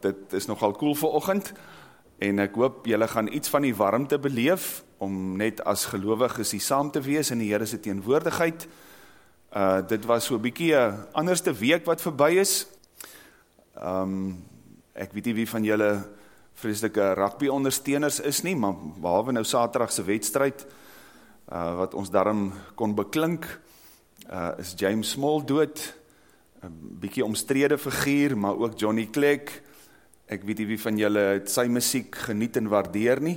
Dit is nogal cool vir ochend en ek hoop julle gaan iets van die warmte beleef om net as gelowiges die saam te wees in die Here se teenwoordigheid. Uh dit was so 'n bietjie 'n anderste week wat verby is. Um ek weet nie wie van julle vreeslike rugby ondersteuners is nie, maar behalwe nou Saterdag se wedstryd uh wat ons daarom kon beklink, uh is James Small dood. 'n bietjie omstrede figuur, maar ook Johnny Clegg ek weet nie wie van julle het sy muziek geniet en waardeer nie.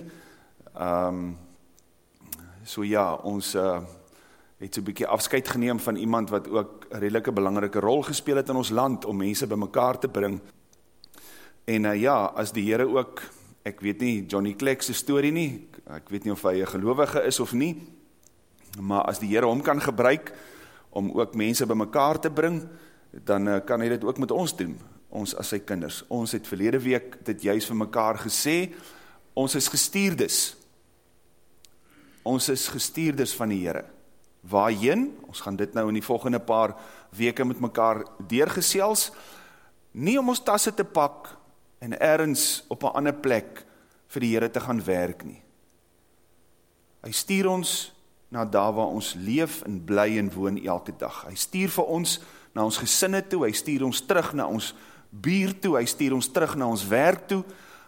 Um, so ja, ons uh, het so'n bykie afscheid geneem van iemand wat ook een redelike belangrike rol gespeel het in ons land om mense by mekaar te bring. En uh, ja, as die Heere ook, ek weet nie Johnny Kleck's story nie, ek weet nie of hy een gelovige is of nie, maar as die Heere hom kan gebruik om ook mense by mekaar te bring, dan uh, kan hy dit ook met ons doen ons as sy kinders. Ons het verlede week dit juist vir mekaar gesê, ons is gestuurdes. Ons is gestuurdes van die Heere. Waarheen? Ons gaan dit nou in die volgende paar weke met mekaar deurgesels, nie om ons tasse te pak en ergens op een ander plek vir die Heere te gaan werk nie. Hy stuur ons na daar waar ons leef en bly en woon elke dag. Hy stuur vir ons na ons gesinne toe, hy stuur ons terug na ons buur toe, hy stuur ons terug na ons werk toe,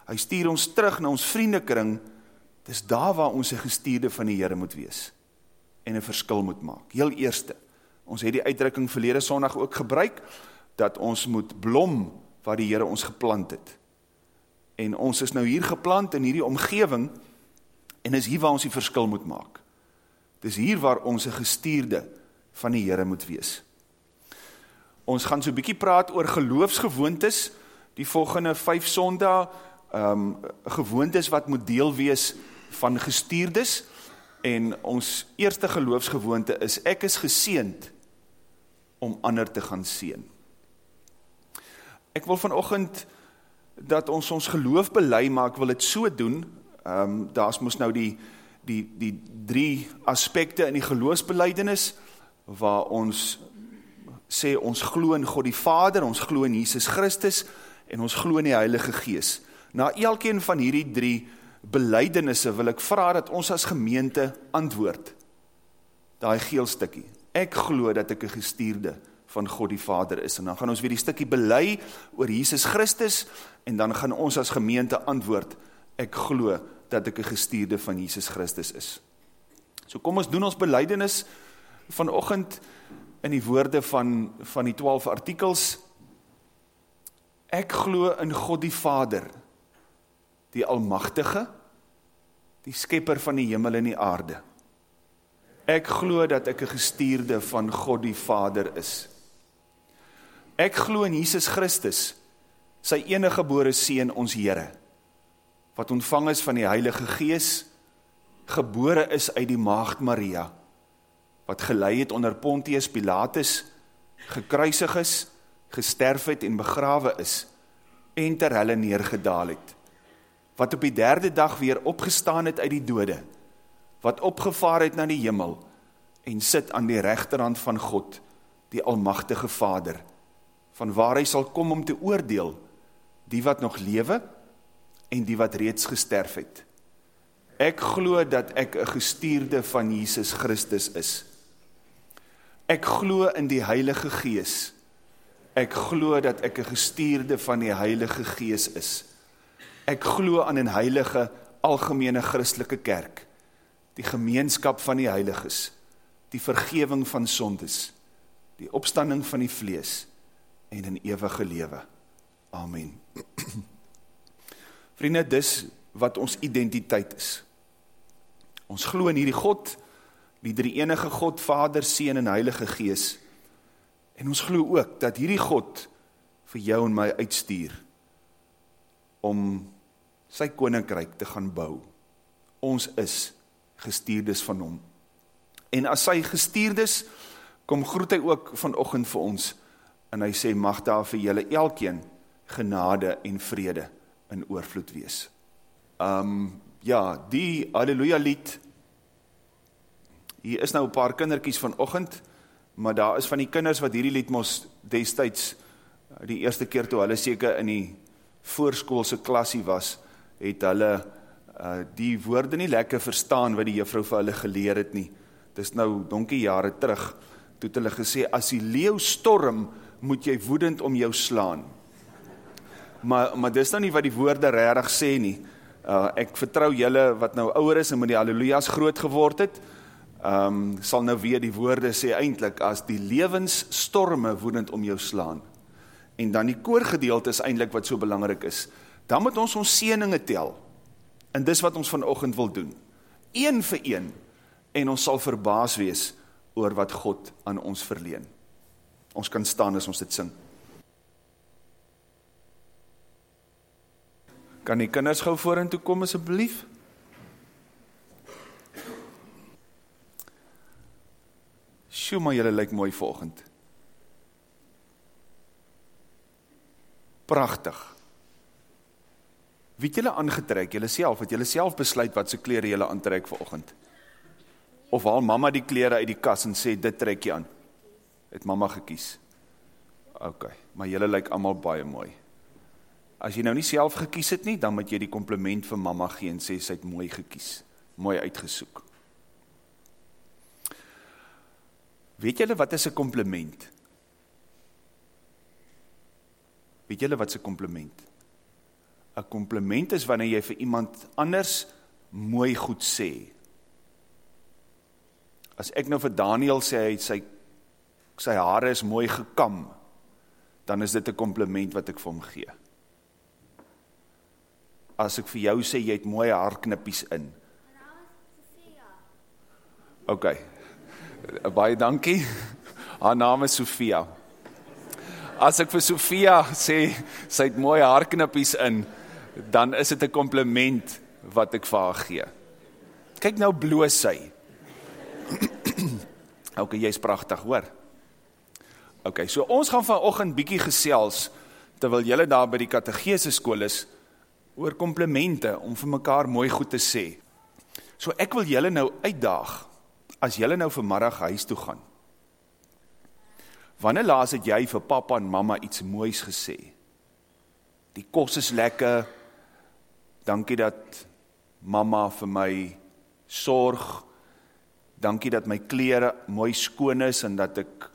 hy stuur ons terug na ons vriendekring, dis daar waar ons een gestuurde van die Heere moet wees, en een verskil moet maak. Heel eerste, ons het die uitdrukking verlede sondag ook gebruik, dat ons moet blom waar die Heere ons geplant het. En ons is nou hier geplant in hierdie omgeving, en is hier waar ons die verskil moet maak. Dis hier waar ons een gestuurde van die Heere moet wees. Ons gaan so bykie praat oor geloofsgewoontes, die volgende vijf sonda, um, gewoontes wat moet deel wees van gestuurdes, en ons eerste geloofsgewoonte is, ek is geseend om ander te gaan seen. Ek wil vanochtend dat ons ons geloof belei, maar ek wil het so doen, um, daar is moes nou die, die, die drie aspekte in die geloofsbeleidenis, waar ons sê ons glo in God die Vader, ons glo in Jesus Christus en ons glo in die Heilige Gees. Na elkeen van hierdie drie beleidinisse wil ek vraag dat ons as gemeente antwoord. Daai geel stikkie. Ek glo dat ek een gestuurde van God die Vader is. En dan gaan ons weer die stikkie belei oor Jesus Christus en dan gaan ons as gemeente antwoord. Ek glo dat ek een gestuurde van Jesus Christus is. So kom ons doen ons beleidenis vanochtend in die woorde van, van die twaalf artikels, ek glo in God die Vader, die Almachtige, die skepper van die hemel en die aarde. Ek glo dat ek een gestuurde van God die Vader is. Ek glo in Jesus Christus, sy enige gebore Seen ons Heere, wat ontvang is van die Heilige Gees, gebore is uit die Maagd Maria, wat gelei het onder Pontius Pilatus, gekruisig is, gesterf het en begrawe is, en ter hulle neergedaal het, wat op die derde dag weer opgestaan het uit die dode, wat opgevaar het na die jimmel, en sit aan die rechterhand van God, die almachtige Vader, van waar hy sal kom om te oordeel, die wat nog lewe, en die wat reeds gesterf het. Ek glo dat ek een gestuurde van Jesus Christus is, Ek glo in die Heilige Gees. Ek glo dat ek 'n gestuurde van die Heilige Gees is. Ek glo aan 'n heilige algemene Christelike kerk, die gemeenskap van die heiliges, die vergifnis van sondes, die opstanding van die vlees en 'n ewige lewe. Amen. Vriende, dis wat ons identiteit is. Ons glo in hierdie God die drie enige God, Vader, Seen en Heilige Gees. En ons glo ook dat hierdie God vir jou en my uitstuur om sy koninkryk te gaan bou. Ons is gestuurdes van hom. En as sy gestuurdes, kom groet hy ook vanochtend vir ons en hy sê, mag daar vir julle elkeen genade en vrede in oorvloed wees. Um, ja, die Halleluja lied hier is nou een paar kinderkies van ochend, maar daar is van die kinders wat hierdie lied mos destijds, die eerste keer toe hulle seker in die voorskoolse klasie was, het hulle uh, die woorde nie lekker verstaan wat die juffrou vir hulle geleer het nie. Dis nou donkie jare terug, toe het hulle gesê, as die leeuw storm, moet jy woedend om jou slaan. Maar, maar dis nou nie wat die woorde rarig sê nie. Uh, ek vertrou julle wat nou ouwer is en met die halleluja's groot geword het, um, sal nou weer die woorde sê eindelijk, as die levensstorme woedend om jou slaan. En dan die koorgedeelte is eindelijk wat so belangrijk is. Dan moet ons ons sieninge tel. En dis wat ons vanochtend wil doen. Een vir een. En ons sal verbaas wees oor wat God aan ons verleen. Ons kan staan as ons dit sing. Kan die kinders gauw voor en toe kom asjeblief? Sjoe, maar jylle lyk mooi volgend. Prachtig. Wie het jylle aangetrek, jylle self, het jylle self besluit wat sy kleren jylle aantrek volgend? Of haal mama die kleren uit die kas en sê, dit trek jy aan? Het mama gekies? Ok, maar jylle lyk allemaal baie mooi. As jy nou nie self gekies het nie, dan moet jy die compliment vir mama gee en sê, sy het mooi gekies, mooi uitgesoek. Weet julle wat is een compliment? Weet julle wat is een compliment? Een compliment is wanneer jy vir iemand anders mooi goed sê. As ek nou vir Daniel sê, sy, sy haare is mooi gekam, dan is dit een compliment wat ek vir hom gee as ek vir jou sê, jy het mooie haarknippies in? Ok, baie dankie, haar naam is Sophia. As ek vir Sophia sê, sy het mooie haarknippies in, dan is dit een compliment wat ek vir haar gee. Kijk nou bloos sy. ok, jy is prachtig, hoor. Ok, so ons gaan vanochtend bykie gesels, terwyl jylle daar by die kategese school is, oor komplimente, om vir mekaar mooi goed te sê. So ek wil julle nou uitdaag, as julle nou vanmiddag huis toe gaan. Wanneer laas het jy vir papa en mama iets moois gesê? Die kos is lekker, dankie dat mama vir my sorg, dankie dat my kleren mooi skoon is, en dat ek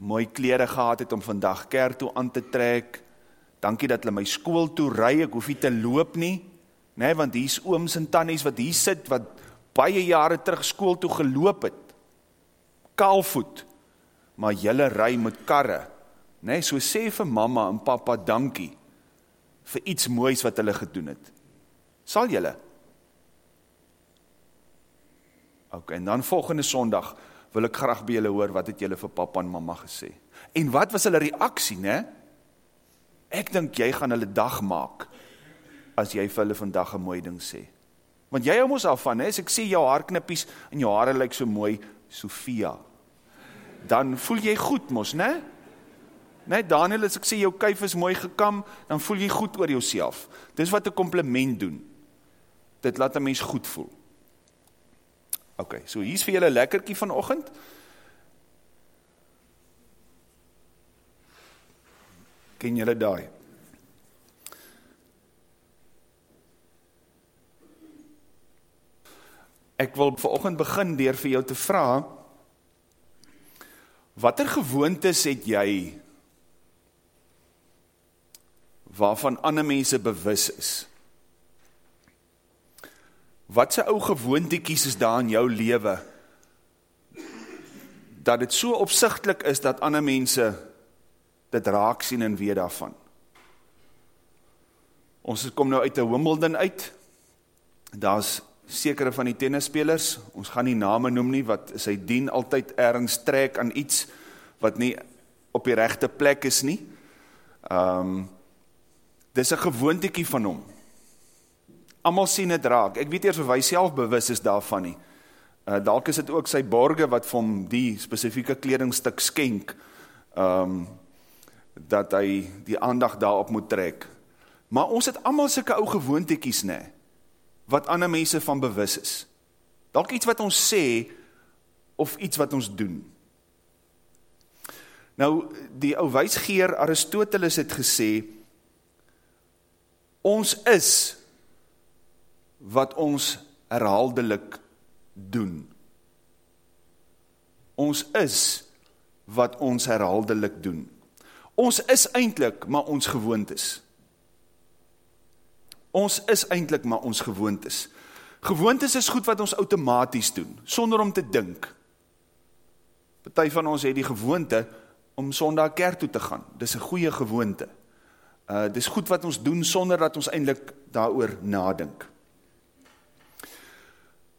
mooi kleren gehad het om vandag kerk toe aan te trek, dankie dat hulle my skool toe ry, ek hoef nie te loop nie, nee, want hier is ooms en tannies wat hier sit, wat baie jare terug skool toe geloop het, kaalvoet, maar jylle ry met karre, nee, so sê vir mama en papa dankie, vir iets moois wat hulle gedoen het, sal jylle? Ok, en dan volgende sondag, wil ek graag by jylle hoor, wat het jylle vir papa en mama gesê, en wat was hulle reaksie, nee, Ek dink jy gaan hulle dag maak as jy vir hulle vandag 'n mooi ding sê. Want jy hou mos af van, as ek sê jou haarknippies en jou hare lyk so mooi, Sofia. Dan voel jy goed mos, né? Né, Daniel, as ek sê jou kuif is mooi gekam, dan voel jy goed oor jouself. Dis wat 'n kompliment doen. Dit laat 'n mens goed voel. OK, so hier's vir julle lekkertjie vanoggend. Ken julle daai? Ek wil vanoggend begin deur vir jou te vra watter gewoontes het jy waarvan ander mense bewus is? Watse ou gewoontetjies is daar in jou lewe dat dit so opsigtelik is dat ander mense dit raak sien en weet daarvan. Ons kom nou uit 'n Wimbledon uit. Daar's sekere van die tennisspelers, ons gaan nie name noem nie wat sy dien altyd ergens trek aan iets wat nie op die regte plek is nie. Ehm um, dis 'n gewoontetjie van hom. Almal sien dit raak. Ek weet eers of hy self bewus is daarvan nie. Uh dalk is dit ook sy borge wat vir hom die spesifieke kledingstuk skenk. Ehm um, dat hy die aandag daarop moet trek. Maar ons het allemaal sulke ou gewoontekies, ne, wat ander mense van bewus is. Dalk iets wat ons sê, of iets wat ons doen. Nou, die ou wijsgeer Aristoteles het gesê, Ons is wat ons herhaaldelik doen. Ons is wat ons herhaaldelik doen. Ons is eintlik maar ons gewoontes. Ons is eintlik maar ons gewoontes. Gewoontes is goed wat ons outomaties doen, sonder om te dink. Party van ons het die gewoonte om Sondag kerk toe te gaan. Dis 'n goeie gewoonte. Uh dis goed wat ons doen sonder dat ons eintlik daaroor nadink.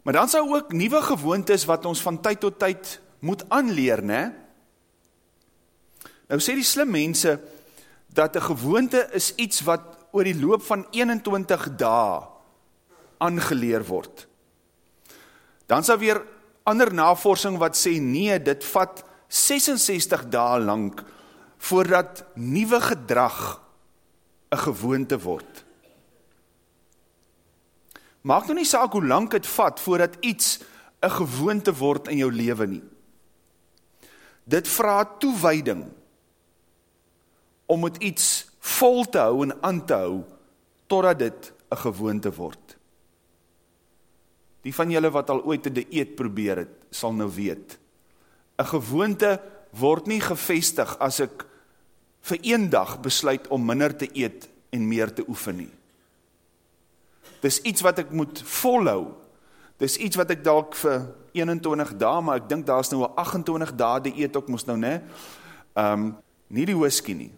Maar dan sou ook nuwe gewoontes wat ons van tyd tot tyd moet aanleer, né? Nou sê die slim mense dat 'n gewoonte is iets wat oor die loop van 21 dae aangeleer word. Dan sou weer ander navorsing wat sê nee, dit vat 66 dae lank voordat nuwe gedrag 'n gewoonte word. Maak nou nie saak hoe lank dit vat voordat iets 'n gewoonte word in jou lewe nie. Dit vra toewyding om met iets vol te hou en aan te hou totdat dit 'n gewoonte word. Die van julle wat al ooit 'n dieet probeer het, sal nou weet. 'n Gewoonte word nie gevestig as ek vir een dag besluit om minder te eet en meer te oefen nie. Dis iets wat ek moet volhou. Dis iets wat ek dalk vir 21 dae, maar ek dink daar's nou 'n 28 dae dieet ook mos nou, né? Ehm um, nie die whisky nie.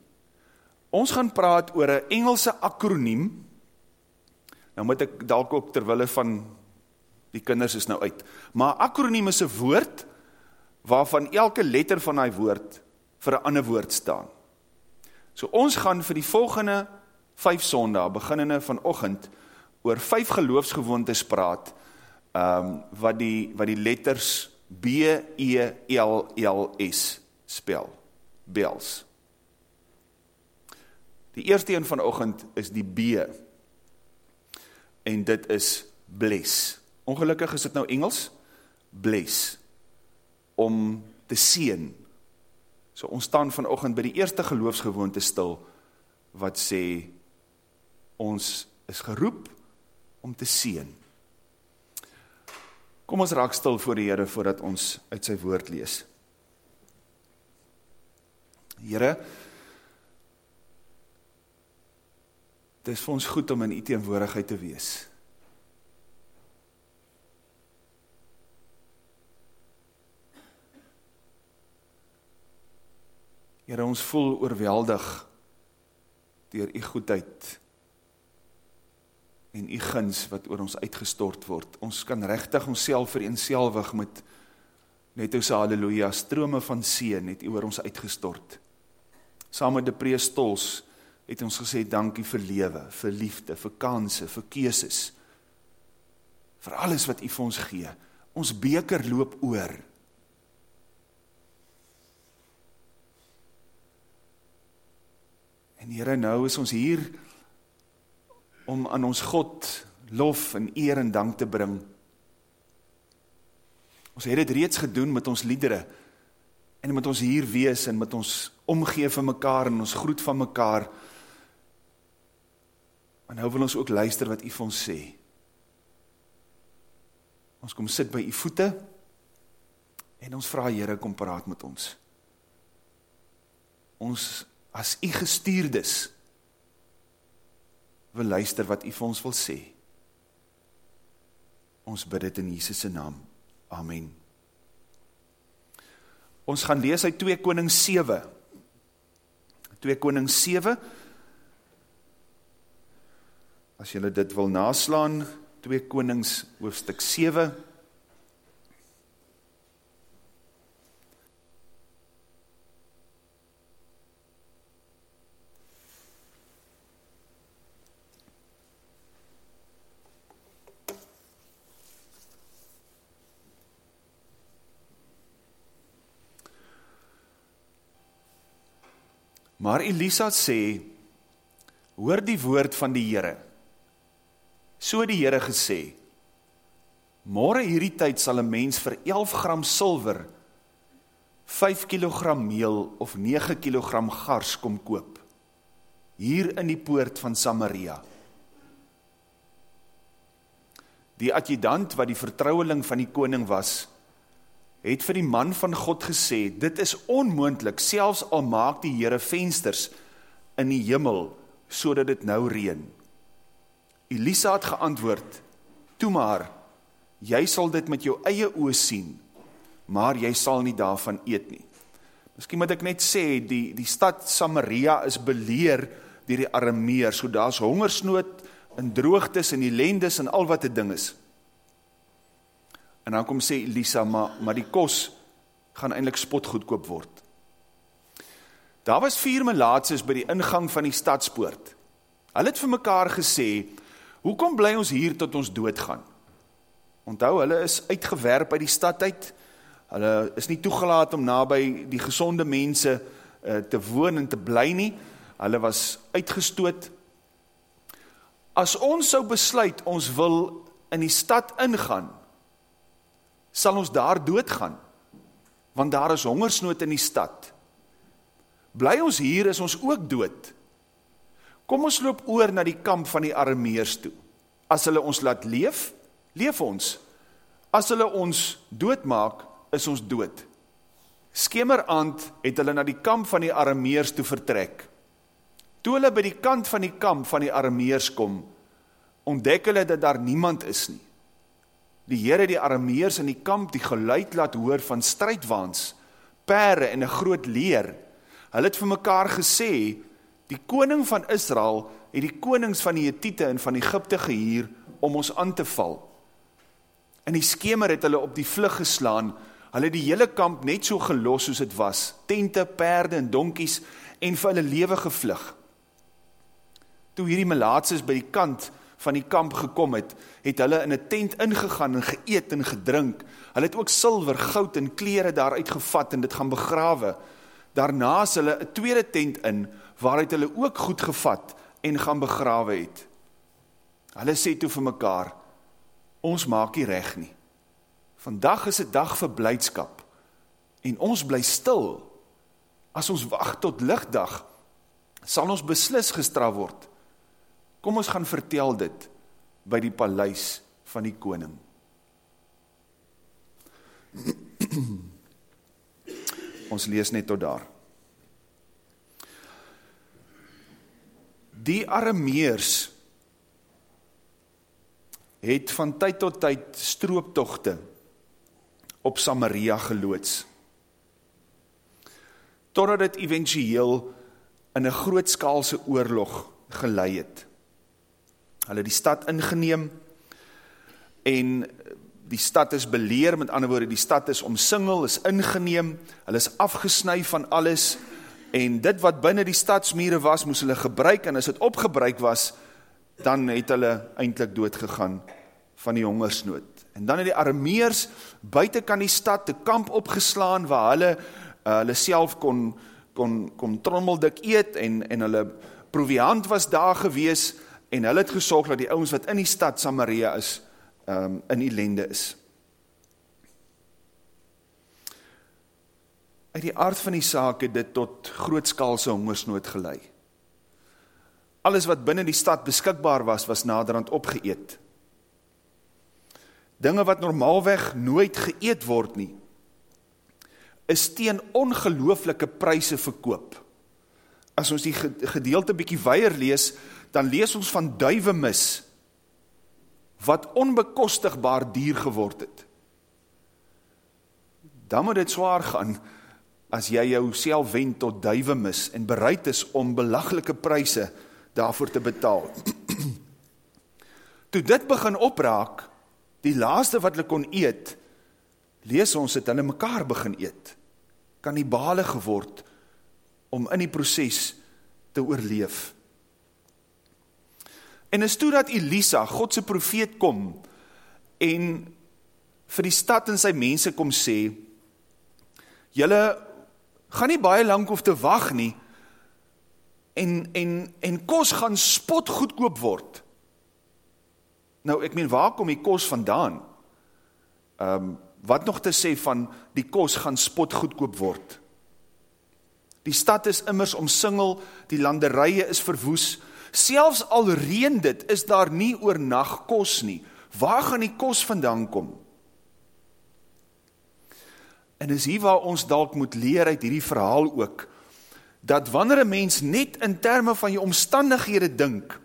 Ons gaan praat oor 'n Engelse akroniem. Nou moet ek dalk ook terwille van die kinders is nou uit. Maar akroniem is 'n woord waarvan elke letter van daai woord vir 'n ander woord staan. So ons gaan vir die volgende 5 Sondae, beginnende vanoggend, oor 5 geloofsgewoontes praat, ehm um, wat die wat die letters B E L L S spel. Bells. Die eerste een vanoggend is die B. En dit is bless. Ongelukkig is dit nou Engels. Bless. Om te seën. So ons staan vanoggend by die eerste geloofsgewoonte stil wat sê ons is geroep om te seën. Kom ons raak stil voor die Here voordat ons uit sy woord lees. Here, dit is vir ons goed om in u teenwoordigheid te wees. Here, ons voel oorweldig deur u goedheid en u guns wat oor ons uitgestort word. Ons kan regtig onsself vereenselwig met net ons haleluja strome van seën het u oor ons uitgestort. Saam met die preestols het ons gesê dankie vir lewe, vir liefde, vir kansse, vir keuses. vir alles wat u vir ons gee. Ons beker loop oor. En Here, nou is ons hier om aan ons God lof en eer en dank te bring. Ons het dit reeds gedoen met ons liedere en met ons hier wees en met ons omgee vir mekaar en ons groet van mekaar. En nou wil ons ook luister wat U vir ons sê. Ons kom sit by U voete en ons vra Here kom praat met ons. Ons as U gestuurdes wil luister wat u vir ons wil sê. Ons bid dit in Jesus se naam. Amen. Ons gaan lees uit 2 Konings 7. 2 Konings 7. As jy dit wil naslaan, 2 Konings hoofstuk 7 Maar Elisa sê, hoor die woord van die Here. So die Here gesê, Môre hierdie tyd sal 'n mens vir 11 gram silwer 5 kg meel of 9 kg gars kom koop hier in die poort van Samaria. die adjudant wat die vertrouweling van die koning was, het vir die man van God gesê, dit is onmoendlik, selfs al maak die Heere vensters in die jimmel, so dat het nou reen. Elisa het geantwoord, toe maar, jy sal dit met jou eie oor sien, maar jy sal nie daarvan eet nie. Miskien moet ek net sê, die, die stad Samaria is beleer dier die Arameer, so daar is hongersnood, en droogtes en ellendes en al wat die ding is. En dan kom sê Elisa, maar, maar die kos gaan eindelijk spot goedkoop word. Daar was vier melaatses by die ingang van die stadspoort. Hulle het vir mekaar gesê, hoekom bly ons hier tot ons doodgaan? Onthou, hulle is uitgewerp uit die stad uit, hulle is nie toegelaat om na by die gezonde mense uh, te woon en te bly nie, hulle was uitgestoot. As ons sou besluit, ons wil in die stad ingaan, sal ons daar doodgaan, want daar is hongersnood in die stad. Bly ons hier, is ons ook dood. Kom ons loop oor na die kamp van die Arameers toe. As hulle ons laat leef, leef ons. As hulle ons doodmaak, is ons dood. Skemerand het hulle na die kamp van die Arameers toe vertrek. Toe hulle by die kant van die kamp van die Arameers kom, ontdek hulle dat daar niemand is nie. Die Here die Arameërs in die kamp die geluid laat hoor van strydwaans, perde en 'n groot leer. Hulle het vir mekaar gesê, die koning van Israel het die konings van die Hittite en van Egipte gehuur om ons aan te val. In die skemer het hulle op die vlug geslaan. Hulle het die hele kamp net so gelos soos dit was, tente, perde en donkies en vir hulle lewe gevlug. Toe hierdie melaatses by die kant van die kamp gekom het, het hulle in 'n tent ingegaan en geëet en gedrink. Hulle het ook silwer, goud en klere daar uitgevat en dit gaan begrawe. Daarna is hulle 'n tweede tent in waaruit hulle ook goed gevat en gaan begrawe het. Hulle sê toe vir mekaar: Ons maak nie reg nie. Vandag is 'n dag vir blydskap en ons bly stil. As ons wag tot ligdag, sal ons beslis gestraf word. Kom ons gaan vertel dit by die paleis van die koning. ons lees net tot daar. Die Arameërs het van tyd tot tyd strooptogte op Samaria geloods. Totdat dit éventueel in 'n grootskaalse oorlog gelei het. Hulle die stad ingeneem en die stad is beleer, met ander woorde, die stad is omsingel, is ingeneem, hulle is afgesny van alles en dit wat binnen die stadsmure was, moes hulle gebruik en as het opgebruik was, dan het hulle eindelijk doodgegaan van die hongersnood. En dan het die armeers buiten kan die stad te kamp opgeslaan waar hulle, uh, hulle self kon, kon, kon trommeldik eet en, en hulle proviant was daar gewees en hulle het gesorg dat die ouens wat in die stad Samaria is, um, in ellende is. Uit die aard van die saak het dit tot grootskaalse hongersnood gelei. Alles wat binnen die stad beskikbaar was, was naderhand opgeëet. Dinge wat normaalweg nooit geëet word nie, is teen ongelooflike pryse verkoop. As ons die gedeelte bykie weier lees, dan lees ons van duivemis, wat onbekostigbaar dier geword het. Dan moet het zwaar gaan, as jy jou self wend tot duivemis, en bereid is om belaglike prijse daarvoor te betaal. Toe dit begin opraak, die laaste wat hulle kon eet, lees ons het hulle mekaar begin eet, kan die bale geword, om in die proces te oorleef. En is toe dat Elisa, Godse profeet kom, en vir die stad en sy mense kom sê, jylle gaan nie baie lang hoef te wacht nie, en, en, en kos gaan spot goedkoop word. Nou, ek meen, waar kom die kos vandaan? Um, wat nog te sê van die kos gaan spot goedkoop word? Die stad is immers omsingel, die landerije is verwoes, Selfs al reen dit, is daar nie oor nacht kos nie, Waar gaan die kos vandaan kom? En is hier waar ons dalk moet leer uit hierdie verhaal ook, dat wanneer een mens net in termen van je omstandighede dink,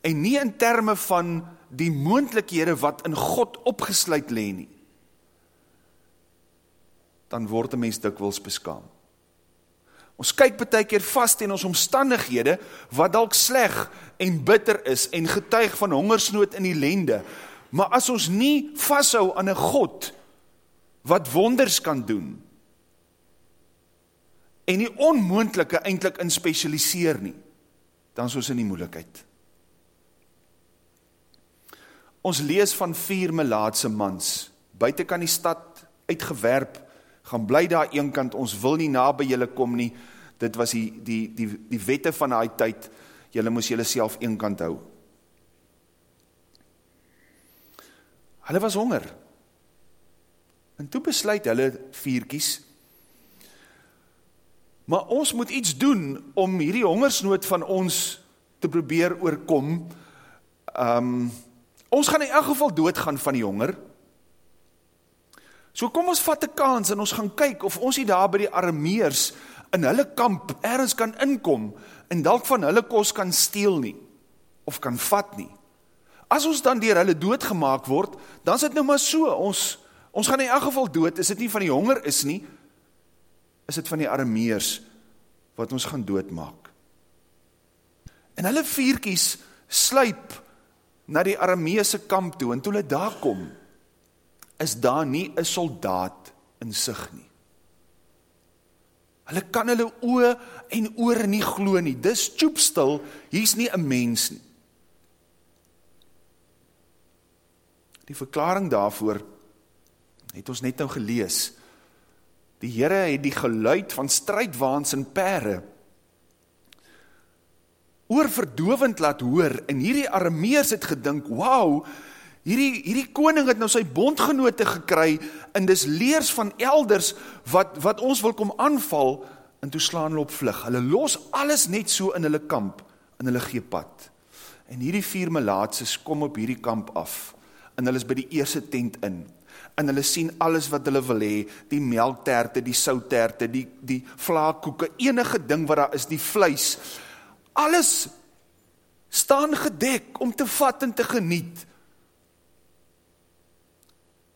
en nie in termen van die moendlikhede wat in God opgesluit leen nie, dan word een mens dikwils beskaam. Ons kyk betek keer vast in ons omstandighede, wat dalk sleg en bitter is, en getuig van hongersnood in die lende, maar as ons nie vasthou aan een God, wat wonders kan doen, en die onmoendelike eindelijk in specialiseer nie, dan is ons in die moeilijkheid. Ons lees van vier melaatse mans, buiten kan die stad uitgewerp, gaan bly daar een kant, ons wil nie na by julle kom nie, dit was die, die, die, die wette van die tyd, julle moes julle self een kant hou. Hulle was honger, en toe besluit hulle vierkies, maar ons moet iets doen, om hierdie hongersnood van ons te probeer oorkom, um, Ons gaan in elk geval doodgaan van die honger. So kom ons vat 'n kans en ons gaan kyk of ons nie daar by die Arameërs in hulle kamp ergens kan inkom en dalk van hulle kos kan steel nie of kan vat nie. As ons dan deur hulle doodgemaak word, dan is dit nou maar so. Ons ons gaan in elk geval dood. Is dit nie van die honger is nie? Is dit van die Arameërs wat ons gaan doodmaak? En hulle vuurtjies sluip na die Arameese kamp toe, en toe hulle daar kom, is daar nie een soldaat in sig nie. Hulle kan hulle oe en oor nie glo nie, dis tjoepstil, hier is nie een mens nie. Die verklaring daarvoor het ons net nou gelees. Die Heere het die geluid van strijdwaans en pere oorverdovend laat hoor, en hierdie Arameers het gedink, wauw, hierdie, hierdie koning het nou sy bondgenote gekry, en dis leers van elders, wat, wat ons wil kom aanval, en toe slaan hulle op vlug, hulle los alles net so in hulle kamp, in hulle geepad, en hierdie vier melaatses kom op hierdie kamp af, en hulle is by die eerste tent in, en hulle sien alles wat hulle wil hee, die melkterte, die souterte, die, die vlaakkoeken, enige ding wat daar is, die vlees, alles staan gedek om te vat en te geniet.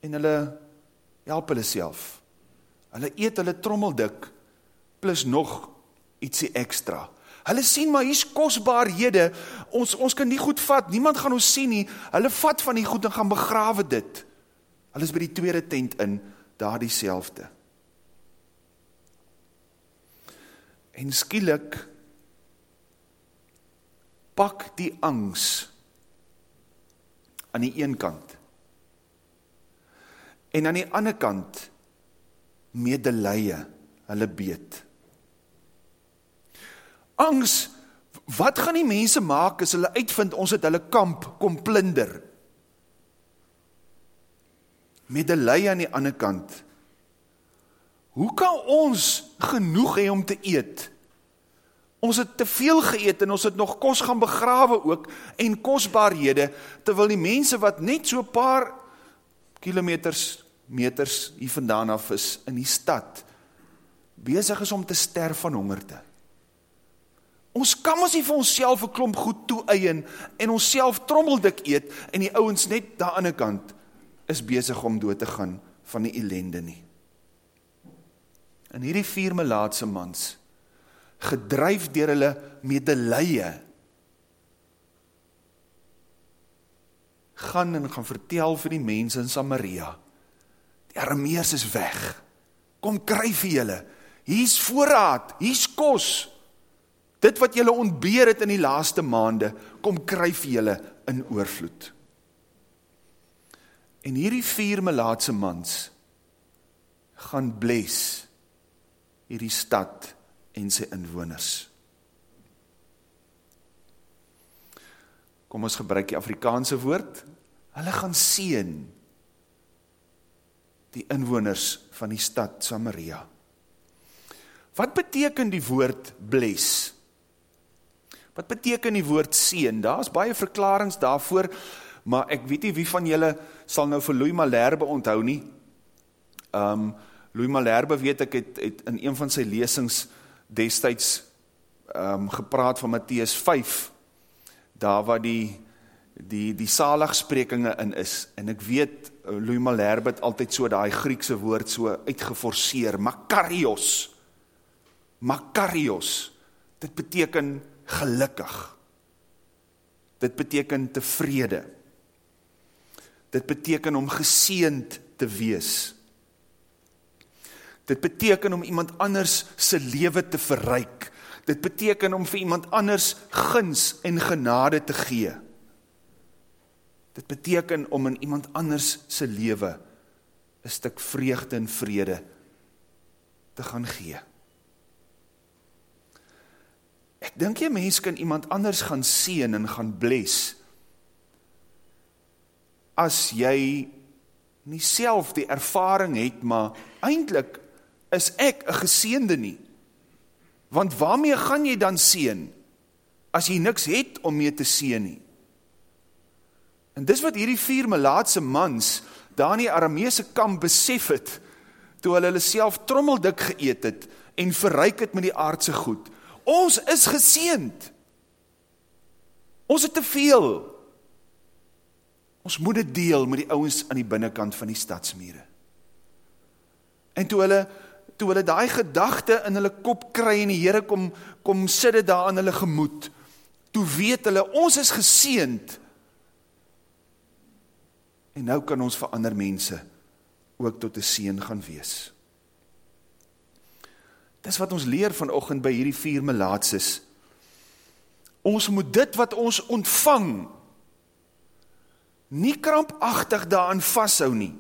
En hulle help hulle self. Hulle eet hulle trommeldik plus nog ietsie ekstra. Hulle sien maar hier's kosbaarhede. Ons ons kan nie goed vat. Niemand gaan ons sien nie. Hulle vat van die goed en gaan begrawe dit. Hulle is by die tweede tent in, daar dieselfde. En skielik pak die angs aan die een kant en aan die ander kant medelige hulle beet. Angs, wat gaan die mense maak as hulle uitvind ons het hulle kamp kom plinder? Medelige aan die ander kant. Hoe kan ons genoeg hê om te eet? Ons het te veel geëet en ons het nog kos gaan begrawe ook en kosbaarhede terwyl die mense wat net so paar kilometers meters hier vandaan af is in die stad besig is om te sterf van hongerte. Ons kan ons nie vir onsself 'n klomp goed toeëien en onsself trommeldik eet en die ouens net daar aan die kant is besig om dood te gaan van die ellende nie. En hierdie vier melaatse mans gedryf dier hulle medelije, gaan en gaan vertel vir die mense in Samaria, die Arameers is weg, kom kry vir julle, hier is voorraad, hier is kos, dit wat julle ontbeer het in die laaste maande, kom kry vir julle in oorvloed. En hierdie vier melaatse mans, gaan bles, hierdie stad, en sy inwoners. Kom ons gebruik die Afrikaanse woord, hulle gaan sien die inwoners van die stad Samaria. Wat beteken die woord bless? Wat beteken die woord sien? Daar is baie verklarings daarvoor, maar ek weet nie wie van julle sal nou vir Louis Malherbe onthou nie. Um, Louis Malherbe weet ek het, het in een van sy lesings destijds um, gepraat van Matthäus 5, daar waar die, die, die saligsprekinge in is, en ek weet, Louis Malherbe het altyd so die Griekse woord so uitgeforceer, makarios, makarios, dit beteken gelukkig, dit beteken tevrede, dit beteken om geseend te wees, Dit beteken om iemand anders se lewe te verryk. Dit beteken om vir iemand anders guns en genade te gee. Dit beteken om in iemand anders se lewe 'n stuk vreugde en vrede te gaan gee. Ek dink jy mens kan iemand anders gaan seën en gaan bless as jy nie self die ervaring het maar eintlik is ek een geseende nie. Want waarmee gaan jy dan seen, as jy niks het om mee te seen nie? En dis wat hierdie vier melaatse mans, daar in die Arameese kamp besef het, toe hulle hulle self trommeldik geëet het, en verryk het met die aardse goed. Ons is geseend. Ons het te veel. Ons moet het deel met die ouwens aan die binnenkant van die stadsmere. En toe hulle toe hulle daai gedagte in hulle kop kry en die Here kom kom sit dit daar in hulle gemoed. Toe weet hulle ons is geseënd. En nou kan ons vir ander mense ook tot 'n seën gaan wees. Dis wat ons leer vanoggend by hierdie vier melaatses. Ons moet dit wat ons ontvang nie krampagtig daaraan vashou nie.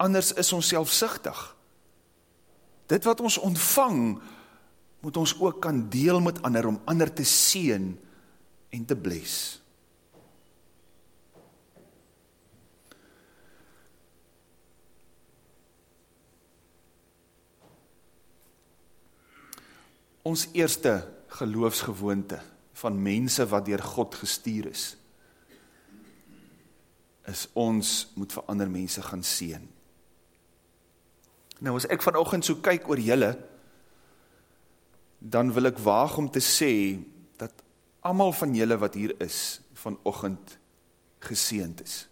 Anders is ons selfsugtig dit wat ons ontvang, moet ons ook kan deel met ander, om ander te seen en te bles. Ons eerste geloofsgewoonte van mense wat dier God gestuur is, is ons moet vir ander mense gaan seen. Nou as ek vanochtend so kyk oor julle, dan wil ek waag om te sê, dat amal van julle wat hier is, vanochtend geseend is.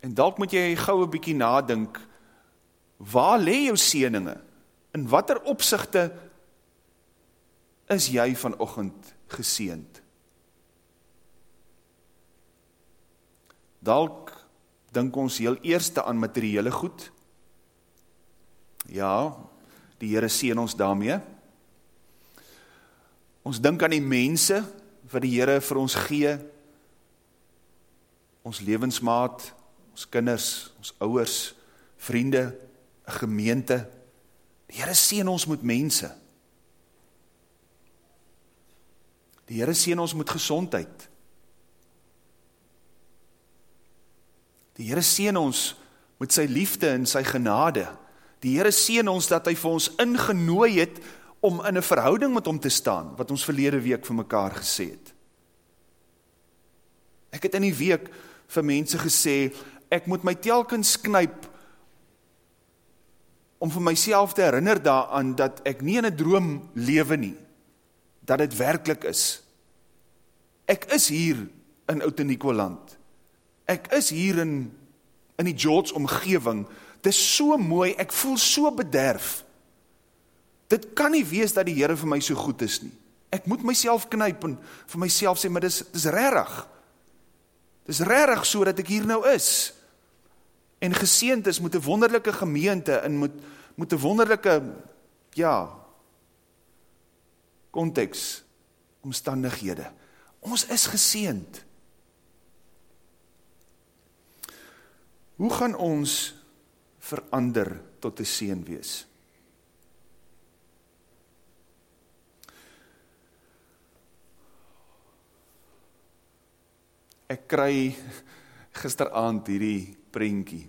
En dalk moet jy gauw een bykie nadink, waar le jou seeninge? In wat er opzichte is jy vanochtend geseend? Dalk dink ons heel eerste aan materiële goed. Ja, die Here seën ons daarmee. Ons dink aan die mense wat die Here vir ons gee. Ons lewensmaat, ons kinders, ons ouers, vriende, 'n gemeente. Die Here seën ons met mense. Die Here seën ons met gesondheid. Die Here seën ons met sy liefde en sy genade. Die Here seën ons dat hy vir ons ingenooi het om in 'n verhouding met hom te staan, wat ons verlede week vir mekaar gesê het. Ek het in die week vir mense gesê ek moet my telkens knyp om vir myself te herinner daaraan dat ek nie in 'n droom lewe nie, dat dit werklik is. Ek is hier in Oud-Nikoland ek is hier in, in die George omgeving, dit is so mooi, ek voel so bederf, dit kan nie wees dat die Heere vir my so goed is nie, ek moet myself knyp en vir myself sê, maar dit is, dit is rarig, dit is rarig so dat ek hier nou is, en geseend is met een wonderlijke gemeente, en met, met een wonderlijke, ja, context, omstandighede, ons is geseend, Hoe gaan ons verander tot 'n seën wees? Ek kry gisteraand hierdie prentjie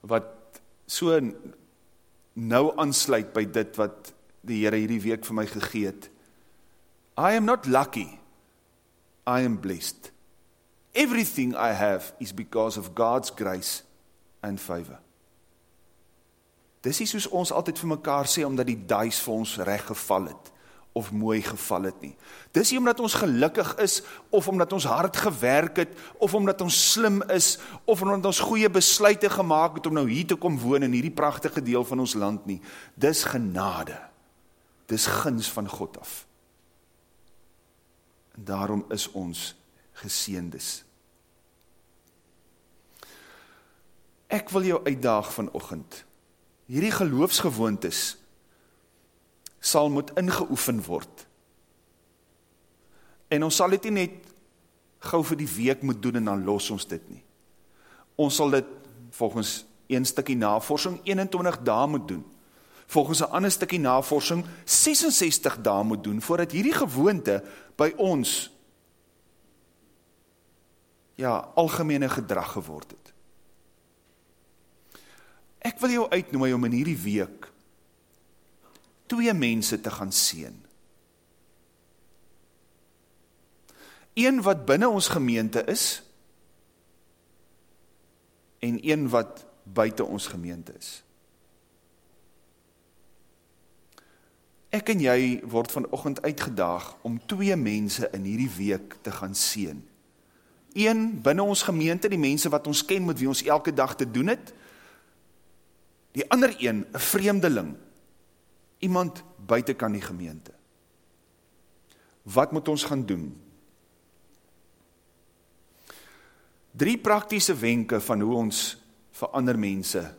wat so nou aansluit by dit wat die Here hierdie week vir my gegee het. I am not lucky. I am blessed. Everything I have is because of God's grace and favor. Dis nie soos ons altyd vir mekaar sê omdat die dice vir ons reg geval het of mooi geval het nie. Dis nie omdat ons gelukkig is of omdat ons hard gewerk het of omdat ons slim is of omdat ons goeie besluite gemaak het om nou hier te kom woon in hierdie pragtige deel van ons land nie. Dis genade. Dis guns van God af. En daarom is ons geseendes. Ek wil jou uitdaag vanoggend. Hierdie geloofsgewoontes sal moet ingeoefen word. En ons sal dit nie net gou vir die week moet doen en dan los ons dit nie. Ons sal dit volgens een stukkie navorsing 21 dae moet doen. Volgens 'n ander stukkie navorsing 66 dae moet doen voordat hierdie gewoonte by ons ja, algemene gedrag geword het. Ek wil jou uitnooi om in hierdie week twee mense te gaan sien. Een wat binne ons gemeente is en een wat buite ons gemeente is. Ek en jy word vanoggend uitgedaag om twee mense in hierdie week te gaan sien. Een binne ons gemeente, die mense wat ons ken met wie ons elke dag te doen het, Die ander een, 'n vreemdeling. Iemand buite kan die gemeente. Wat moet ons gaan doen? Drie praktiese wenke van hoe ons vir ander mense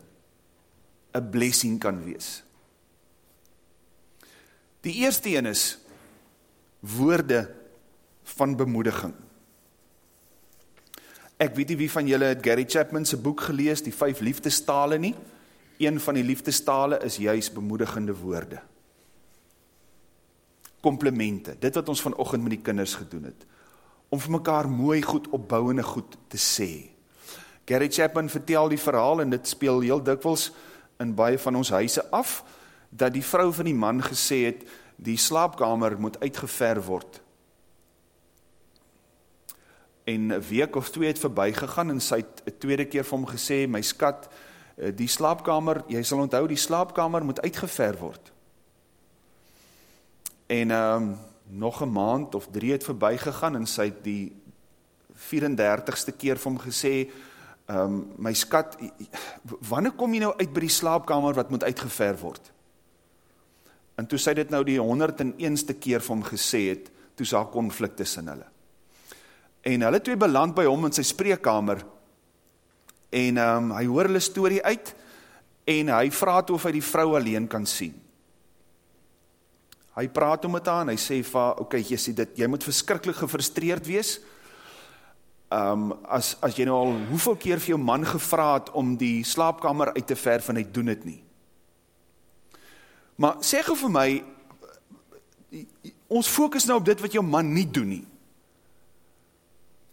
'n blessing kan wees. Die eerste een is woorde van bemoediging. Ek weet nie wie van julle het Gary Chapman se boek gelees, Die 5 liefdestale nie een van die liefdestale is juis bemoedigende woorde. Komplimente, dit wat ons vanochtend met die kinders gedoen het. Om vir mekaar mooi goed, opbouwende goed te sê. Gary Chapman vertel die verhaal en dit speel heel dikwels in baie van ons huise af, dat die vrou van die man gesê het, die slaapkamer moet uitgever word. En een week of twee het voorbij gegaan en sy het een tweede keer vir hom gesê, my skat, Eh, die slaapkamer, jy sal onthou, die slaapkamer moet uitgever word. En um, nog een maand of drie het voorbij gegaan en sy het die 34ste keer vir hom gesê, um, my skat, wanneer kom jy nou uit by die slaapkamer wat moet uitgever word? En toe sy dit nou die 101ste keer vir hom gesê het, toe sy haar konflikt tussen hulle. En hulle twee beland by hom in sy spreekkamer, en um, hy hoor hulle story uit, en hy vraat of hy die vrou alleen kan sien. Hy praat om het aan, hy sê, va, ok, jy sê dit, jy moet verskrikkelijk gefrustreerd wees, um, as, as jy nou al hoeveel keer vir jou man gevraad om die slaapkamer uit te verf, en hy doen het nie. Maar sê gou vir my, ons focus nou op dit wat jou man nie doen nie.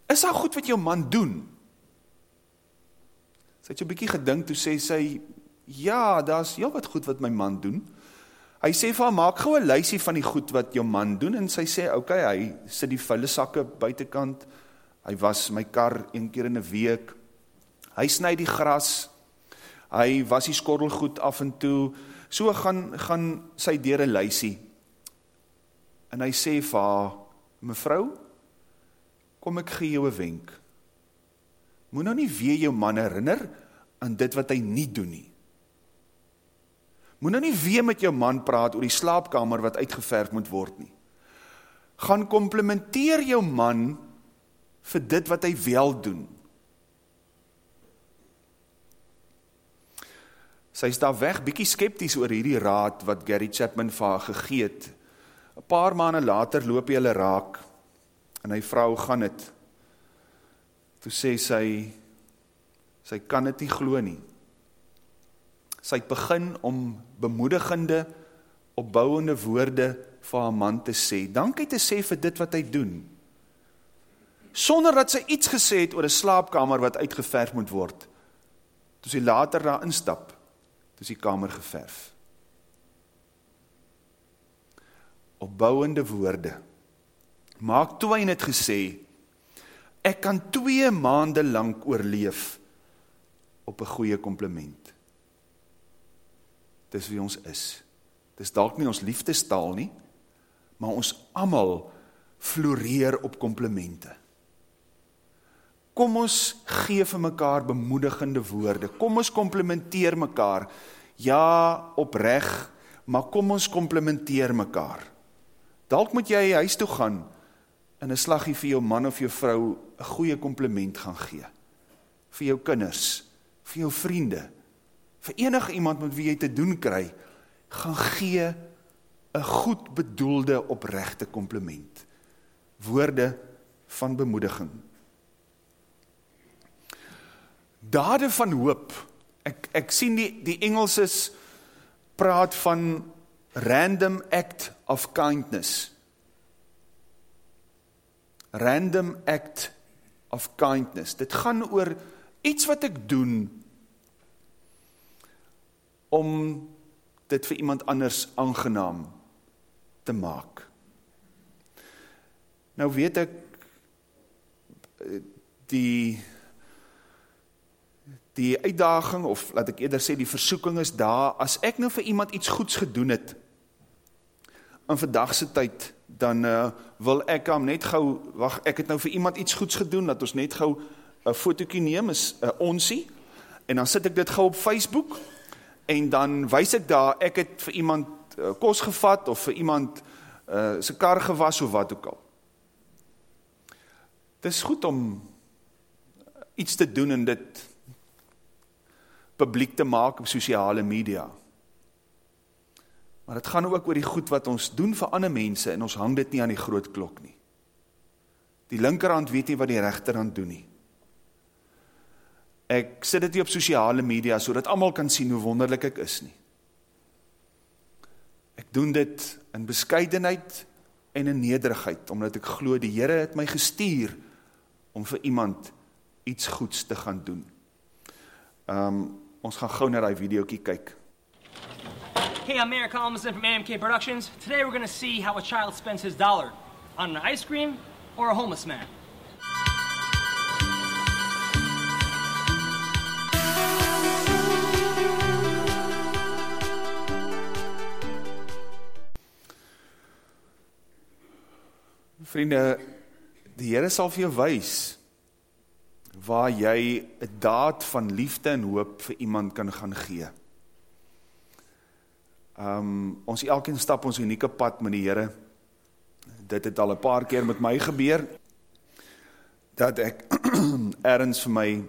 Is dat goed wat jou man doen? Sy het so 'n bietjie gedink toe sê sy ja, daar's heel wat goed wat my man doen. Hy sê vir haar maak gou 'n lysie van die goed wat jou man doen en sy sê okay, hy sit die vuile sakke buitekant. Hy was my kar een keer in 'n week. Hy sny die gras. Hy was die skottelgoed af en toe. So gaan gaan sy deur 'n lysie. En hy sê vir haar, "Mevrou, kom ek gee jou 'n wenk." Moet nou nie weer jou man herinner aan dit wat hy nie doen nie. Moet nou nie weer met jou man praat oor die slaapkamer wat uitgeverf moet word nie. Gaan komplimenteer jou man vir dit wat hy wel doen. Sy is daar weg, bykie skepties oor hierdie raad wat Gary Chapman vir haar gegeet. Een paar maanden later loop hy hulle raak en hy vrou gaan het toe sê sy, sy kan het nie glo nie. Sy het begin om bemoedigende, opbouwende woorde vir haar man te sê, dankie te sê vir dit wat hy doen, sonder dat sy iets gesê het oor een slaapkamer wat uitgeverf moet word, toe sy later daar instap, toe sy kamer geverf. Opbouwende woorde, Maak Twain het gesê, Ek kan 2 maande lank oorleef op 'n goeie kompliment. Dis wie ons is. Dis dalk nie ons liefdestaal nie, maar ons almal floreer op komplimente. Kom ons gee vir mekaar bemoedigende woorde. Kom ons komplimenteer mekaar. Ja, opreg, maar kom ons komplimenteer mekaar. Dalk moet jy huis toe gaan en 'n slaggie vir jou man of jou vrou 'n goeie kompliment gaan gee. Vir jou kinders, vir jou vriende, vir enige iemand met wie jy te doen kry, gaan gee 'n goed bedoelde opregte kompliment. Woorde van bemoediging. Dade van hoop. Ek ek sien die die Engelses praat van random act of kindness. Random act of kindness. Dit gaan oor iets wat ek doen om dit vir iemand anders aangenaam te maak. Nou weet ek die die uitdaging of laat ek eerder sê die versoeking is daar as ek nou vir iemand iets goeds gedoen het in vandag se tyd dan uh, wil ek hom net gou wag ek het nou vir iemand iets goeds gedoen dat ons net gou 'n fotootjie neem is 'n uh, onsie en dan sit ek dit gou op Facebook en dan wys ek daar ek het vir iemand uh, kos gevat of vir iemand uh, se kar gewas of wat ook al. Dit is goed om iets te doen en dit publiek te maak op sosiale media. Maar dit gaan ook oor die goed wat ons doen vir ander mense en ons hang dit nie aan die groot klok nie. Die linkerhand weet nie wat die regterhand doen nie. Ek sit dit nie op sosiale media sodat almal kan sien hoe wonderlik ek is nie. Ek doen dit in beskeidenheid en in nederigheid omdat ek glo die Here het my gestuur om vir iemand iets goeds te gaan doen. Um ons gaan gou na daai videoetjie kyk. Hey, I'm Mayor Collinson from AMK Productions. Today we're going to see how a child spends his dollar on an ice cream or a homeless man. Vriende, die Here sal vir jou wys waar jy 'n daad van liefde en hoop vir iemand kan gaan gee. Um ons elkeen stap ons unieke pad met die Here. Dit het al 'n paar keer met my gebeur dat ek ergens vir my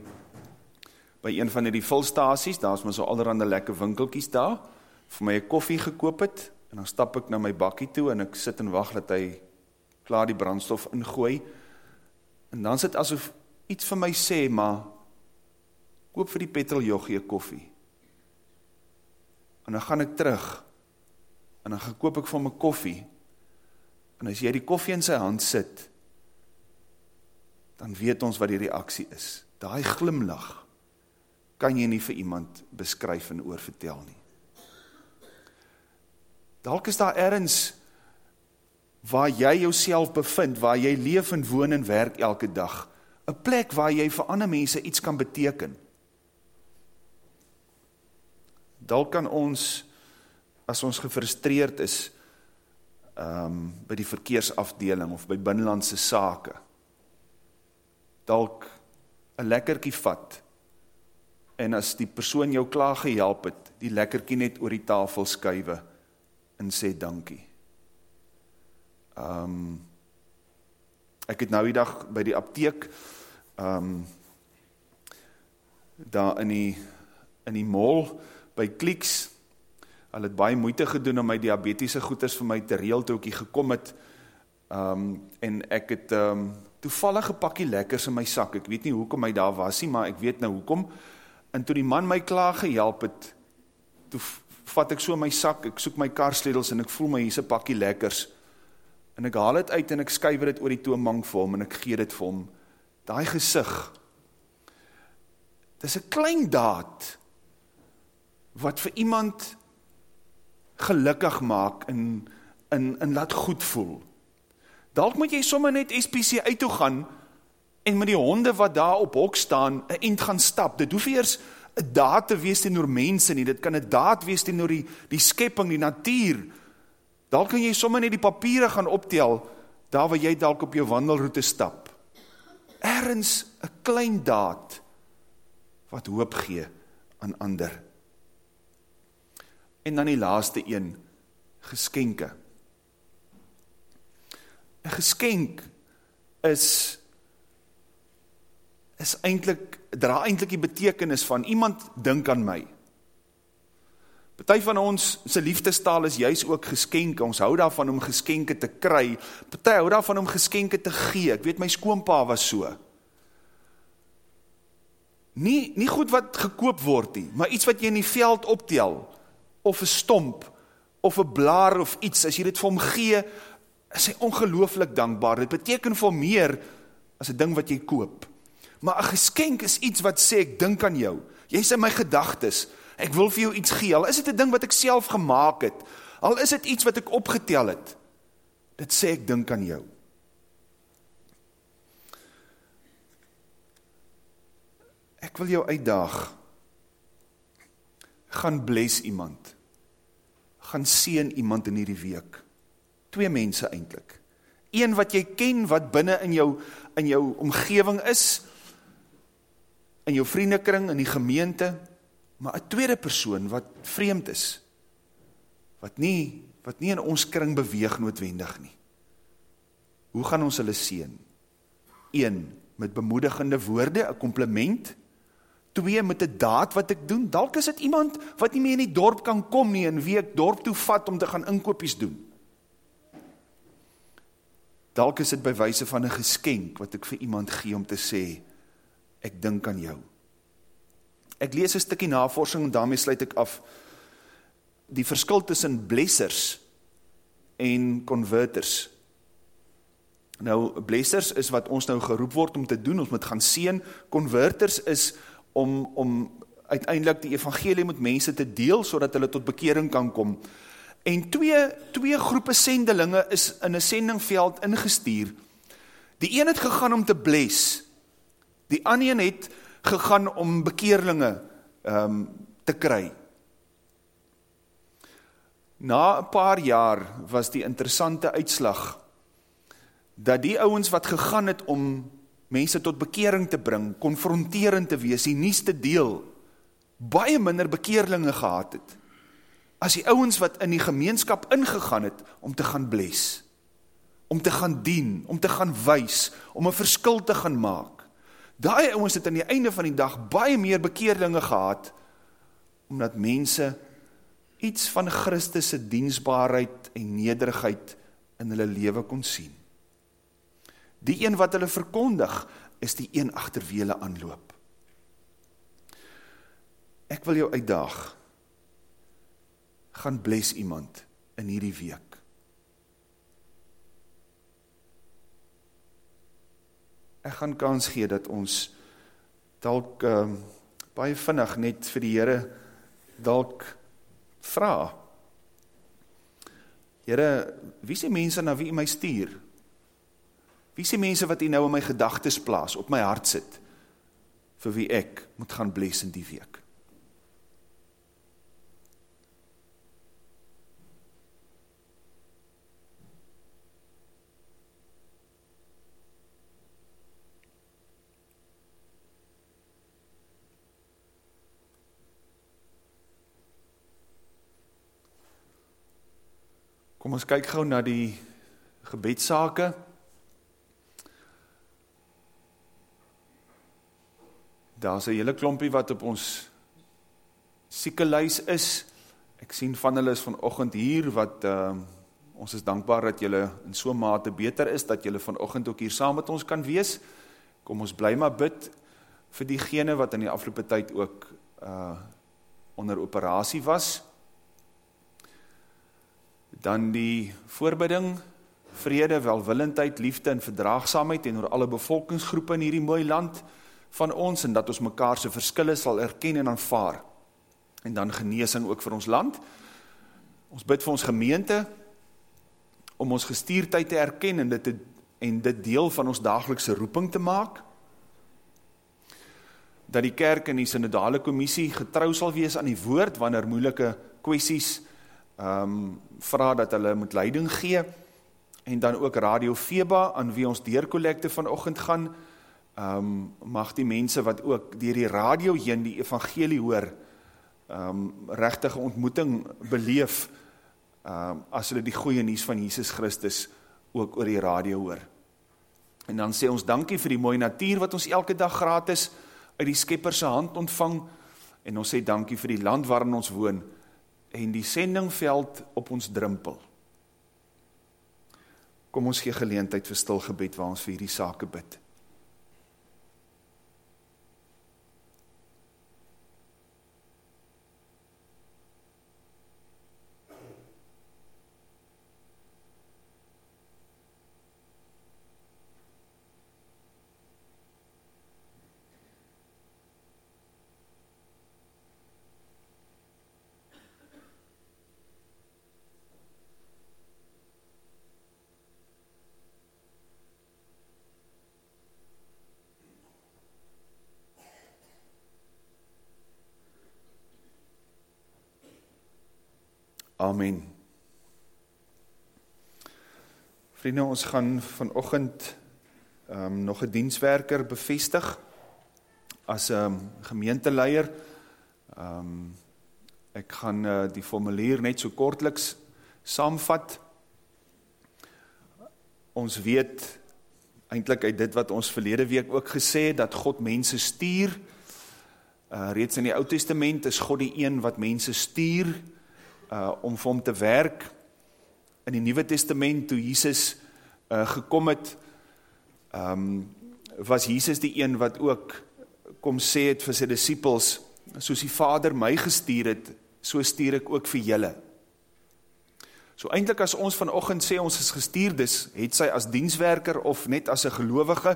by een van hierdie volstasies, daar's mos so allerhande lekker winkeltjies daar, vir my 'n koffie gekoop het en dan stap ek na my bakkie toe en ek sit en wag dat hy klaar die brandstof ingooi. En dan sit asof iets vir my sê, maar koop vir die petroljoggie 'n koffie. En dan gaan ek terug. En dan gekoop ek vir hom 'n koffie. En as jy die koffie in sy hand sit, dan weet ons wat die reaksie is. Daai glimlag kan jy nie vir iemand beskryf en oorvertel nie. Dalk is daar ergens waar jy jouself bevind, waar jy leef en woon en werk elke dag, 'n plek waar jy vir ander mense iets kan beteken. Dalk kan ons as ons gefrustreerd is ehm um, by die verkeersafdeling of by binnelandse sake dalk 'n lekkertjie vat en as die persoon jou klaar gehelp het, die lekkertjie net oor die tafel skuwe en sê dankie. Ehm um, ek het nou die dag by die apteek ehm um, daar in die in die mall by Clicks Hulle het baie moeite gedoen om my diabetiese goeders vir my te reël toe ek hier gekom het. Um en ek het um toevallig 'n pakkie lekkers in my sak. Ek weet nie hoekom hy daar was nie, maar ek weet nou hoekom. En toe die man my klaar gehelp het, toe vat ek so my sak, ek soek my karsleutels en ek voel my hier's 'n pakkie lekkers. En ek haal dit uit en ek skuif dit oor die toonbank vir hom en ek gee dit vir hom. Daai gesig. Dis 'n klein daad wat vir iemand gelukkig maak en en en laat goed voel. Dalk moet jy sommer net SPC uit toe gaan en met die honde wat daar op hok staan, 'n end gaan stap. Dit hoef eers 'n daad te wees teenoor mense nie. Dit kan 'n daad wees teenoor die die skepping, die natuur. Dalk kan jy sommer net die papiere gaan optel daar waar jy dalk op jou wandelroete stap. Ergens 'n klein daad wat hoop gee aan ander. En dan die laaste een, geskenke. 'n Geskenk is is eintlik dra eintlik die betekenis van iemand dink aan my. Party van ons se liefdestaal is juis ook geskenke. Ons hou daarvan om geskenke te kry. Party hou daarvan om geskenke te gee. Ek weet my skoonpa was so. Nie nie goed wat gekoop word nie, maar iets wat jy in die veld optel of 'n stomp of 'n blaar of iets as jy dit vir hom gee, is hy ongelooflik dankbaar. Dit beteken vir hom meer as 'n ding wat jy koop. Maar 'n geskenk is iets wat sê ek dink aan jou. Jy's in my gedagtes. Ek wil vir jou iets gee. Al is dit 'n ding wat ek self gemaak het. Al is dit iets wat ek opgetel het. Dit sê ek dink aan jou. Ek wil jou uitdaag. Gaan bless iemand. Gaan seën iemand in hierdie week. Twee mense eintlik. Een wat jy ken wat binne in jou in jou omgewing is in jou vriendekring, in die gemeente, maar 'n tweede persoon wat vreemd is, wat nie, wat nie in ons kring beweeg noodwendig nie. Hoe gaan ons hulle seën? 1 met bemoedigende woorde, 'n kompliment. 2 met 'n daad wat ek doen. Dalk is dit iemand wat nie meer in die dorp kan kom nie en wie ek dorp toe vat om te gaan inkopies doen. Dalk is dit by wyse van 'n geskenk wat ek vir iemand gee om te sê ek dink aan jou. Ek lees 'n stukkie navorsing en daarmee sluit ek af. Die verskil tussen blessers en converters. Nou blessers is wat ons nou geroep word om te doen, ons moet gaan seën. Converters is om om uiteindelik die evangelie met mense te deel sodat hulle tot bekering kan kom. En twee twee groepe sendelinge is in 'n sendingveld ingestuur. Die een het gegaan om te bless Die ander een het gegaan om bekeerlinge um, te kry. Na 'n paar jaar was die interessante uitslag dat die ouens wat gegaan het om mense tot bekering te bring, konfronterend te wees, die nuus te deel, baie minder bekeerlinge gehad het as die ouens wat in die gemeenskap ingegaan het om te gaan bless, om te gaan dien, om te gaan wys, om 'n verskil te gaan maak. Daai ouens het aan die einde van die dag baie meer bekeerlinge gehad omdat mense iets van Christus se diensbaarheid en nederigheid in hulle lewe kon sien. Die een wat hulle verkondig is die een agter wie hulle aanloop. Ek wil jou uitdaag. Gaan bless iemand in hierdie week. ek gaan kans gee dat ons dalk um, baie vinnig net vir die Here dalk vra. Here, wie is die mense na wie my stuur? Wie is die mense wat U nou in my gedagtes plaas, op my hart sit vir wie ek moet gaan bless in die week? Kom ons kyk gou na die gebedsake. Daar's 'n hele klompie wat op ons siekelys is. Ek sien van hulle is vanoggend hier wat ehm uh, ons is dankbaar dat julle in so 'n mate beter is dat julle vanoggend ook hier saam met ons kan wees. Kom ons bly maar bid vir diegene wat in die afgelope tyd ook uh onder operasie was dan die voorbidding, vrede, welwillendheid, liefde en verdraagsaamheid en oor alle bevolkingsgroepe in hierdie mooi land van ons en dat ons mekaar se verskille sal erken en aanvaar. En dan genesing ook vir ons land. Ons bid vir ons gemeente om ons gestuurdheid te erken en dit te, en dit deel van ons daaglikse roeping te maak. dat die kerk in die synodale commissie getrou sal wees aan die woord, wanneer moeilike kwesties um, vraag dat hulle moet leiding gee, en dan ook Radio Feba, aan wie ons deurkollekte vanochtend gaan, um, mag die mense wat ook dier die radio heen die evangelie hoor, um, rechtige ontmoeting beleef, um, as hulle die goeie nies van Jesus Christus ook oor die radio hoor. En dan sê ons dankie vir die mooie natuur wat ons elke dag gratis uit die skepperse hand ontvang, en ons sê dankie vir die land waarin ons woon, en die sendingveld op ons drimpel. Kom ons gee geleentheid vir stilgebed waar ons vir hierdie sake bid. Amen. Vriende, ons gaan vanochtend um, nog een dienstwerker bevestig as um, gemeenteleier. Um, ek gaan uh, die formulier net so kortliks saamvat. Ons weet eindelijk uit dit wat ons verlede week ook gesê, dat God mense stuur. Uh, reeds in die oud testament is God die een wat mense stuur, uh, om vir hom te werk. In die Nieuwe Testament, toe Jesus uh, gekom het, um, was Jesus die een wat ook kom sê het vir sy disciples, soos die vader my gestuur het, so stuur ek ook vir julle. So eindelijk as ons vanochtend sê ons is gestuurdes, het sy as dienswerker of net as een gelovige,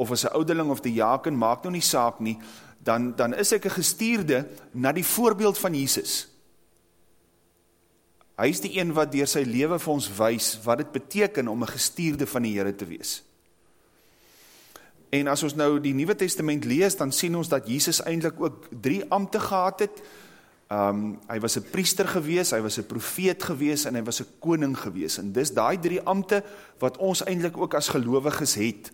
of as een ouderling of die jaken, maak nou nie saak nie, dan, dan is ek een gestuurde na die voorbeeld van Jesus. Hy is die een wat dier sy leven vir ons wys wat het beteken om een gestuurde van die Heere te wees. En as ons nou die Nieuwe Testament lees, dan sien ons dat Jesus eindelijk ook drie amte gehad het. Um, hy was een priester gewees, hy was een profeet gewees en hy was een koning gewees. En dis die drie amte wat ons eindelijk ook as geloviges het.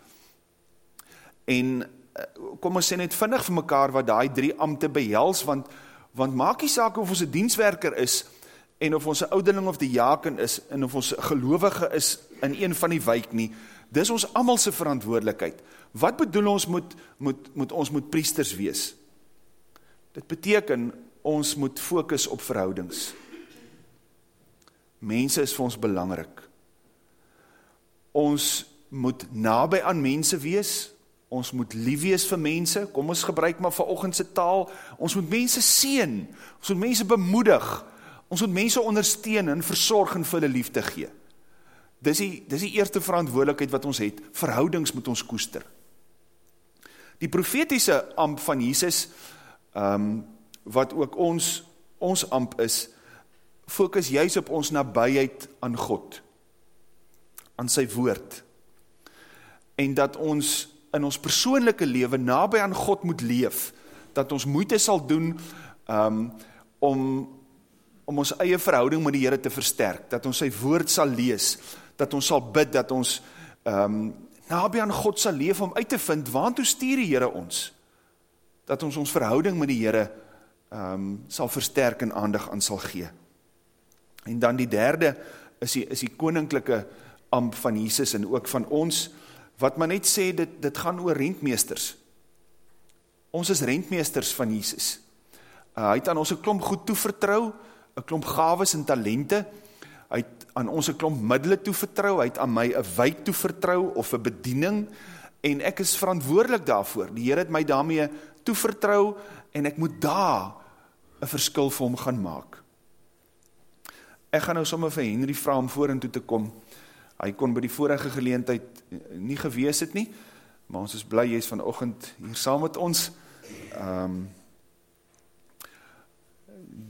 En eh, kom ons sê net vinnig vir mekaar wat die drie amte behels, want, want maak die saak of ons een dienswerker is, en of ons 'n ouderling of die jaken is en of ons gelowige is in een van die wijk nie, dis ons almal se verantwoordelikheid. Wat bedoel ons moet moet moet ons moet priesters wees? Dit beteken ons moet fokus op verhoudings. Mense is vir ons belangrik. Ons moet naby aan mense wees. Ons moet lief wees vir mense. Kom ons gebruik maar vanoggend se taal. Ons moet mense seën. Ons moet mense bemoedig. Ons moet mense ondersteun en versorg en vir hulle liefde gee. Dis die, dis die eerste verantwoordelikheid wat ons het. Verhoudings moet ons koester. Die profetiese amp van Jesus, um, wat ook ons, ons amp is, focus juist op ons nabijheid aan God, aan sy woord, en dat ons in ons persoonlijke leven nabij aan God moet leef, dat ons moeite sal doen um, om om ons eie verhouding met die Here te versterk, dat ons sy woord sal lees, dat ons sal bid, dat ons um, naby aan God sal leef om uit te vind, waan toe stuur die Here ons, dat ons ons verhouding met die Here um, sal versterk en aandig aan sal gee. En dan die derde is die, is die koninklijke amp van Jesus en ook van ons, wat maar net sê, dit, dit gaan oor rentmeesters. Ons is rentmeesters van Jesus. Uh, hy het aan ons een klomp goed toevertrouw, 'n klomp gawes en talente. Hy het aan ons 'n klomp middele toevertrou, hy het aan my 'n wyk toevertrou of 'n bediening en ek is verantwoordelik daarvoor. Die Here het my daarmee toevertrou en ek moet daar 'n verskil vir hom gaan maak. Ek gaan nou sommer vir Henry vra om vorentoe te kom. Hy kon by die vorige geleentheid nie gewees het nie, maar ons is bly jy is vanoggend hier saam met ons. Ehm um,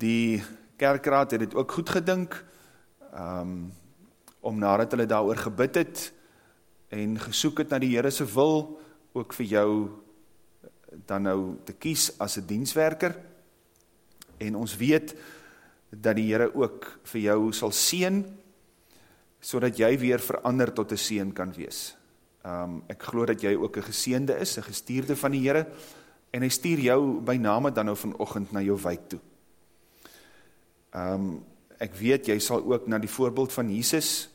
die kerkraad het dit ook goed gedink, um, om nadat hulle daar gebid het, en gesoek het na die Heerese wil, ook vir jou dan nou te kies as 'n dienswerker. En ons weet dat die Here ook vir jou sal seën sodat jy weer verander tot 'n seën kan wees. Um ek glo dat jy ook 'n geseënde is, 'n gestuurde van die Here en hy stuur jou by name dan nou vanoggend na jou wijk toe. Um ek weet jy sal ook na die voorbeeld van Jesus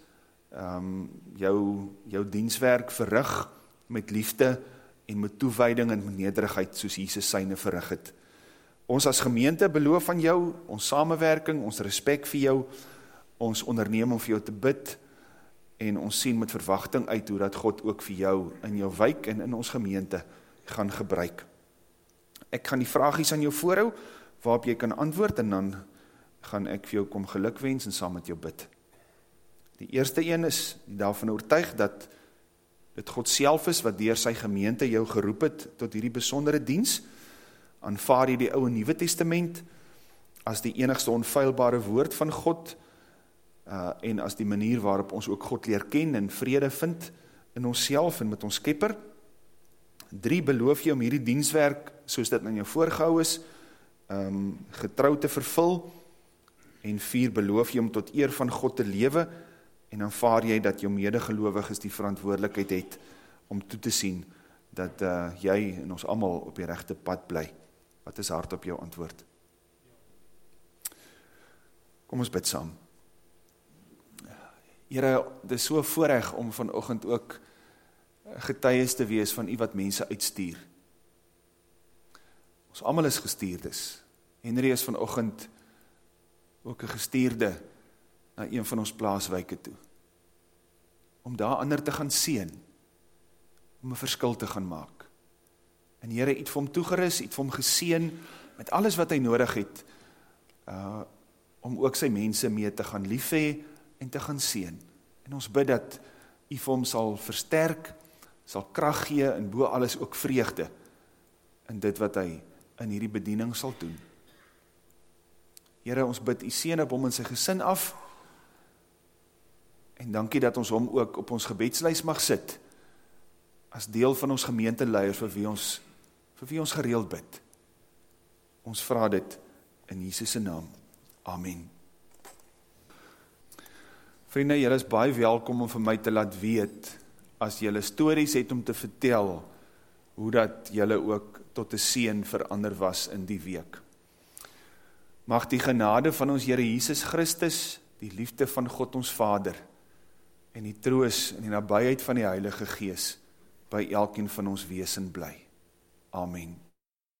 um jou jou dienswerk verrig met liefde en met toewyding en met nederigheid soos Jesus syne verrig het. Ons as gemeente beloof aan jou ons samewerking, ons respek vir jou, ons onderneem om vir jou te bid en ons sien met verwagting uit hoe dat God ook vir jou in jou wijk en in ons gemeente gaan gebruik. Ek gaan die vragies aan jou voorhou waarop jy kan antwoord en dan gaan ek vir jou kom gelukwens en saam met jou bid. Die eerste een is daarvan oortuig dat dit God self is wat deur sy gemeente jou geroep het tot hierdie besondere diens. Aanvaar jy die Ou en Nuwe Testament as die enigste onfeilbare woord van God uh en as die manier waarop ons ook God leer ken en vrede vind in onsself en met ons Skepper. 3 beloof jy om hierdie dienswerk soos dit aan jou voorgehou is, um getrou te vervul en 4 beloof jy om tot eer van God te lewe en aanvaar jy dat jou medegelowiges die verantwoordelikheid het om toe te sien dat uh, jy en ons allemaal op die rechte pad bly. Wat is hard op jou antwoord? Kom ons bid saam. Heere, dit is so voorrecht om vanochtend ook getuies te wees van u wat mense uitstuur. Ons allemaal is gestuurdes. Henry is vanochtend ook een gestuurde na een van ons plaaswijke toe om daar ander te gaan sien, om een verskil te gaan maak. En Heere, het vir hom toegeris, het vir hom geseen, met alles wat hy nodig het, uh, om ook sy mense mee te gaan liefhe en te gaan sien. En ons bid dat hy vir hom sal versterk, sal kracht gee en boe alles ook vreugde in dit wat hy in hierdie bediening sal doen. Heere, ons bid hy sien op hom in sy gesin af, En dankie dat ons hom ook op ons gebedslys mag sit as deel van ons gemeenteleier vir wie ons vir wie ons gereeld bid. Ons vra dit in Jesus se naam. Amen. Vriende, julle is baie welkom om vir my te laat weet as julle stories het om te vertel hoe dat julle ook tot 'n seën verander was in die week. Mag die genade van ons Here Jesus Christus, die liefde van God ons Vader en die troos en die nabijheid van die Heilige Gees by elkeen van ons wees en bly. Amen.